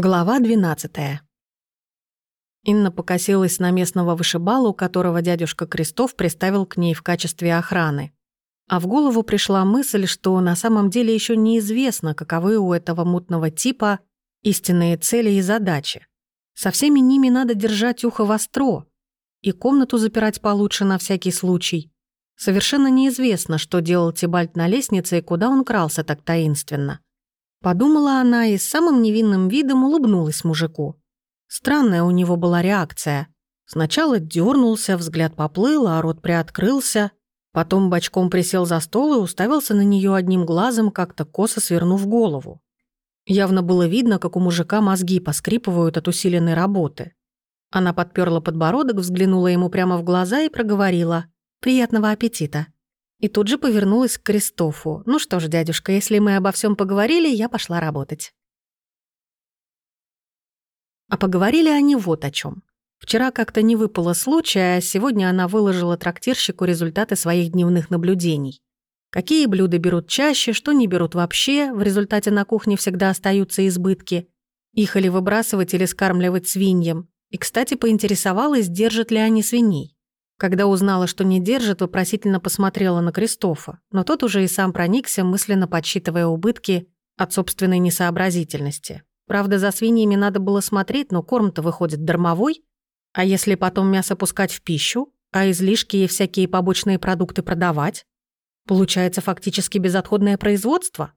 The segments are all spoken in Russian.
Глава 12 Инна покосилась на местного вышибалу, которого дядюшка Крестов приставил к ней в качестве охраны. А в голову пришла мысль, что на самом деле еще неизвестно, каковы у этого мутного типа истинные цели и задачи. Со всеми ними надо держать ухо востро и комнату запирать получше на всякий случай. Совершенно неизвестно, что делал Тибальт на лестнице и куда он крался так таинственно. Подумала она и с самым невинным видом улыбнулась мужику. Странная у него была реакция. Сначала дернулся, взгляд поплыл, а рот приоткрылся. Потом бочком присел за стол и уставился на нее одним глазом, как-то косо свернув голову. Явно было видно, как у мужика мозги поскрипывают от усиленной работы. Она подперла подбородок, взглянула ему прямо в глаза и проговорила «Приятного аппетита». И тут же повернулась к Кристофу. «Ну что ж, дядюшка, если мы обо всем поговорили, я пошла работать». А поговорили они вот о чем. Вчера как-то не выпало случая, а сегодня она выложила трактирщику результаты своих дневных наблюдений. Какие блюда берут чаще, что не берут вообще, в результате на кухне всегда остаются избытки. Их или выбрасывать, или скармливать свиньям. И, кстати, поинтересовалась, держат ли они свиней. Когда узнала, что не держит, вопросительно посмотрела на Кристофа, но тот уже и сам проникся, мысленно подсчитывая убытки от собственной несообразительности. Правда, за свиньями надо было смотреть, но корм-то выходит дармовой. А если потом мясо пускать в пищу, а излишки и всякие побочные продукты продавать? Получается фактически безотходное производство?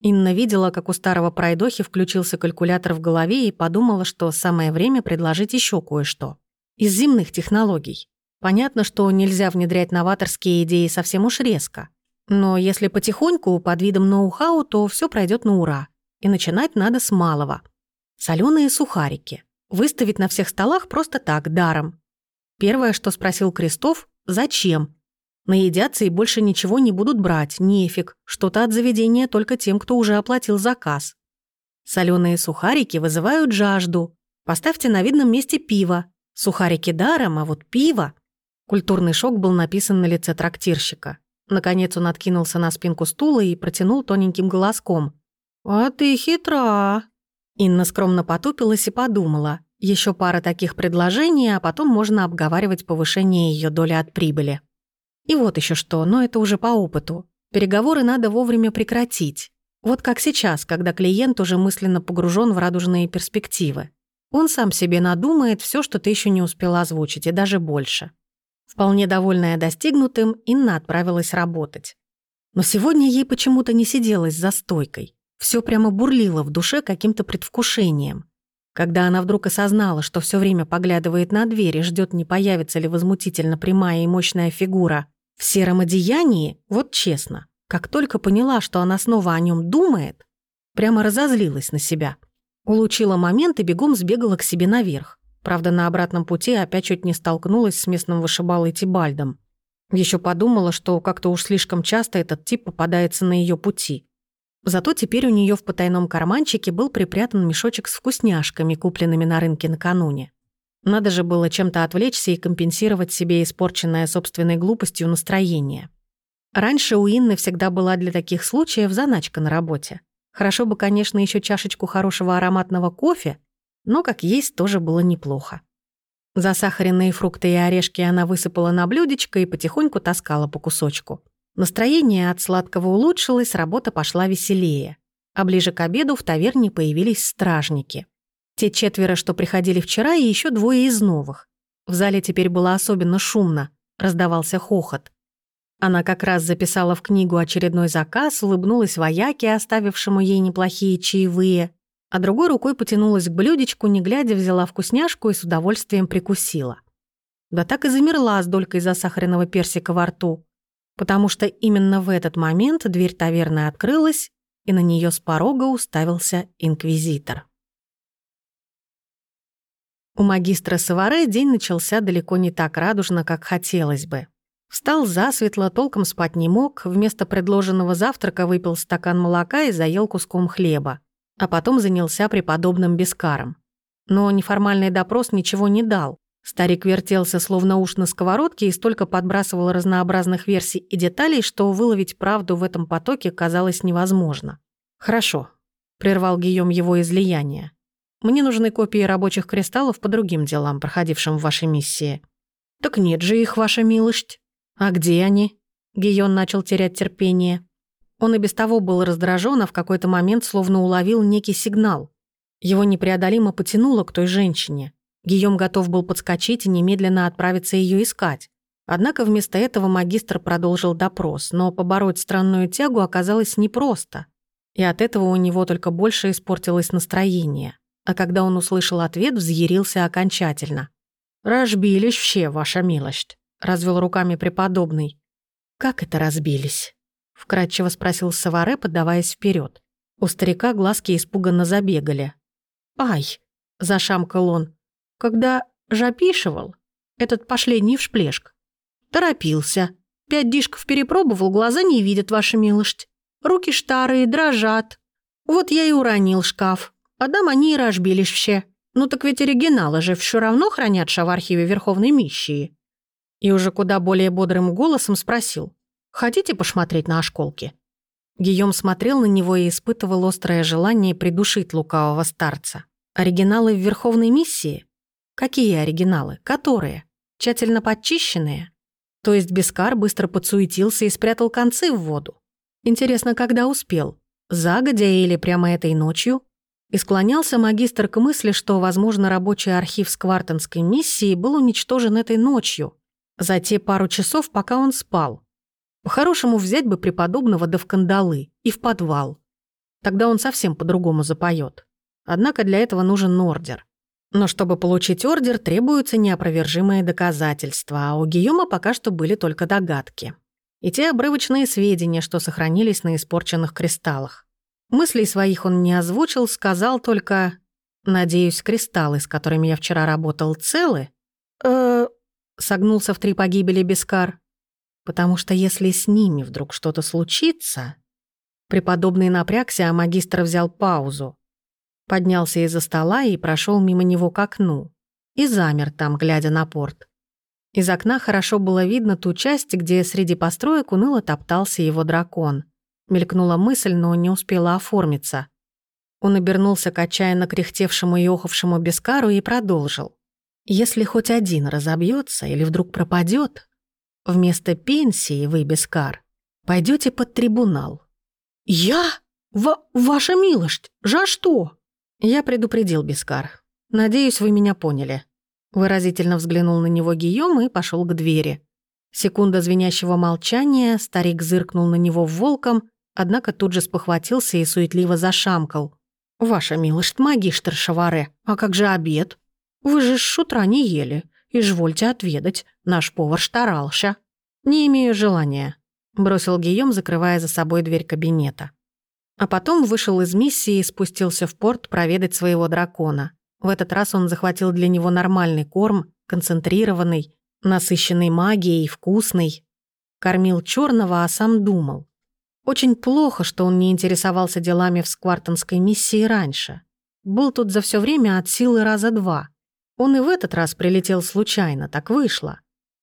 Инна видела, как у старого пройдохи включился калькулятор в голове и подумала, что самое время предложить еще кое-что. Из земных технологий. Понятно, что нельзя внедрять новаторские идеи совсем уж резко. Но если потихоньку, под видом ноу-хау, то все пройдет на ура. И начинать надо с малого. Соленые сухарики. Выставить на всех столах просто так, даром. Первое, что спросил Крестов, зачем? Наедятся и больше ничего не будут брать, нефиг. Что-то от заведения только тем, кто уже оплатил заказ. Соленые сухарики вызывают жажду. Поставьте на видном месте пиво. Сухарики даром, а вот пиво... Культурный шок был написан на лице трактирщика. Наконец он откинулся на спинку стула и протянул тоненьким голоском. «А ты хитра!» Инна скромно потупилась и подумала. Еще пара таких предложений, а потом можно обговаривать повышение ее доли от прибыли. И вот еще что, но это уже по опыту. Переговоры надо вовремя прекратить. Вот как сейчас, когда клиент уже мысленно погружен в радужные перспективы. Он сам себе надумает все, что ты еще не успела озвучить, и даже больше. Вполне довольная достигнутым, Инна отправилась работать. Но сегодня ей почему-то не сиделось за стойкой. Все прямо бурлило в душе каким-то предвкушением. Когда она вдруг осознала, что все время поглядывает на дверь и ждет, не появится ли возмутительно прямая и мощная фигура в сером одеянии, вот честно, как только поняла, что она снова о нем думает, прямо разозлилась на себя. Улучила момент и бегом сбегала к себе наверх. Правда, на обратном пути опять чуть не столкнулась с местным вышибалой Тибальдом. Еще подумала, что как-то уж слишком часто этот тип попадается на ее пути. Зато теперь у нее в потайном карманчике был припрятан мешочек с вкусняшками, купленными на рынке накануне. Надо же было чем-то отвлечься и компенсировать себе испорченное собственной глупостью настроение. Раньше у Инны всегда была для таких случаев заначка на работе. Хорошо бы, конечно, еще чашечку хорошего ароматного кофе но как есть тоже было неплохо. Засахаренные фрукты и орешки она высыпала на блюдечко и потихоньку таскала по кусочку. Настроение от сладкого улучшилось, работа пошла веселее. А ближе к обеду в таверне появились стражники. Те четверо, что приходили вчера, и еще двое из новых. В зале теперь было особенно шумно, раздавался хохот. Она как раз записала в книгу очередной заказ, улыбнулась вояке, оставившему ей неплохие чаевые, а другой рукой потянулась к блюдечку, не глядя, взяла вкусняшку и с удовольствием прикусила. Да так и замерла с долькой засахаренного персика во рту, потому что именно в этот момент дверь таверны открылась, и на нее с порога уставился инквизитор. У магистра Саваре день начался далеко не так радужно, как хотелось бы. Встал засветло, толком спать не мог, вместо предложенного завтрака выпил стакан молока и заел куском хлеба а потом занялся преподобным Бескаром. Но неформальный допрос ничего не дал. Старик вертелся словно уж на сковородке и столько подбрасывал разнообразных версий и деталей, что выловить правду в этом потоке казалось невозможно. «Хорошо», — прервал Гийом его излияние. Мне нужны копии рабочих кристаллов по другим делам, проходившим в вашей миссии». «Так нет же их, ваша милость». «А где они?» Гийон начал терять терпение. Он и без того был раздражен, а в какой-то момент словно уловил некий сигнал. Его непреодолимо потянуло к той женщине. Гийом готов был подскочить и немедленно отправиться ее искать. Однако вместо этого магистр продолжил допрос, но побороть странную тягу оказалось непросто. И от этого у него только больше испортилось настроение. А когда он услышал ответ, взъярился окончательно. «Разбились все, ваша милость», — развел руками преподобный. «Как это разбились?» — вкратчиво спросил Саваре, поддаваясь вперед. У старика глазки испуганно забегали. «Ай!» — зашамкал он. «Когда жапишивал, этот последний всплеск, торопился. Пять дишков перепробовал, глаза не видят, ваша милость. Руки старые, дрожат. Вот я и уронил шкаф. А дам они и разбились все. Ну так ведь оригиналы же все равно хранятся в архиве Верховной Миссии». И уже куда более бодрым голосом спросил. «Хотите посмотреть на ошколки?» Гийом смотрел на него и испытывал острое желание придушить лукавого старца. Оригиналы в Верховной миссии? Какие оригиналы? Которые? Тщательно подчищенные? То есть Бескар быстро подсуетился и спрятал концы в воду? Интересно, когда успел? Загодя или прямо этой ночью? И склонялся магистр к мысли, что, возможно, рабочий архив Сквартонской миссии был уничтожен этой ночью, за те пару часов, пока он спал. По-хорошему взять бы преподобного да в кандалы и в подвал. Тогда он совсем по-другому запоет. Однако для этого нужен ордер. Но чтобы получить ордер, требуются неопровержимые доказательства, а у Гийома пока что были только догадки. И те обрывочные сведения, что сохранились на испорченных кристаллах. Мыслей своих он не озвучил, сказал только «Надеюсь, кристаллы, с которыми я вчера работал, целы?» «Э-э...» согнулся в три погибели Бескар. «Потому что если с ними вдруг что-то случится...» Преподобный напрягся, а магистр взял паузу. Поднялся из-за стола и прошел мимо него к окну. И замер там, глядя на порт. Из окна хорошо было видно ту часть, где среди построек уныло топтался его дракон. Мелькнула мысль, но не успела оформиться. Он обернулся к отчаянно кряхтевшему и охавшему Бескару и продолжил. «Если хоть один разобьется или вдруг пропадет, вместо пенсии вы, Бескар, пойдете под трибунал». «Я? В ваша милость? За что?» Я предупредил Бескар. Надеюсь, вы меня поняли. Выразительно взглянул на него Гийом и пошел к двери. Секунда звенящего молчания, старик зыркнул на него волком, однако тут же спохватился и суетливо зашамкал. «Ваша милость, магистр Шаваре, а как же обед? Вы же с утра не ели, и жвольте отведать, наш повар старался». «Не имею желания», — бросил Гийом, закрывая за собой дверь кабинета. А потом вышел из миссии и спустился в порт проведать своего дракона. В этот раз он захватил для него нормальный корм, концентрированный, насыщенный магией, вкусный. Кормил черного, а сам думал. Очень плохо, что он не интересовался делами в сквартонской миссии раньше. Был тут за все время от силы раза два. Он и в этот раз прилетел случайно, так вышло.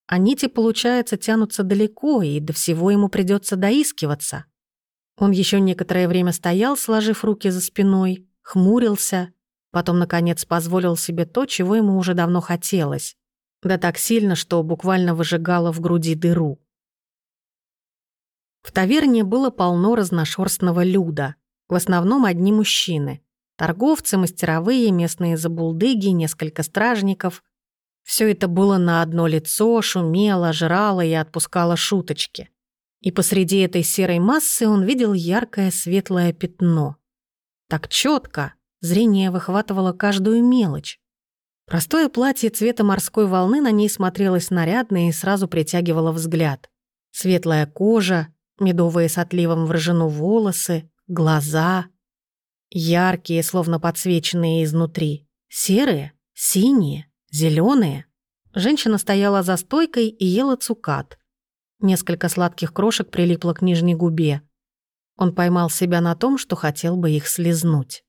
А нити, получается, тянутся далеко, и до всего ему придется доискиваться. Он еще некоторое время стоял, сложив руки за спиной, хмурился, потом, наконец, позволил себе то, чего ему уже давно хотелось. Да так сильно, что буквально выжигало в груди дыру. В таверне было полно разношерстного люда, в основном одни мужчины. Торговцы, мастеровые, местные забулдыги, несколько стражников. Все это было на одно лицо, шумело, жрало и отпускало шуточки. И посреди этой серой массы он видел яркое светлое пятно. Так четко, зрение выхватывало каждую мелочь. Простое платье цвета морской волны на ней смотрелось нарядно и сразу притягивало взгляд. Светлая кожа, медовые с отливом в рыжину волосы, глаза. Яркие, словно подсвеченные изнутри. Серые, синие, зеленые. Женщина стояла за стойкой и ела цукат. Несколько сладких крошек прилипло к нижней губе. Он поймал себя на том, что хотел бы их слезнуть.